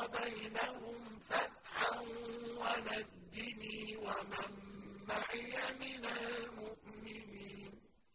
وبينهم فَتْحًا وَنَجِّنِي وَمَن مَّعِيَ مِنَ الْمُؤْمِنِينَ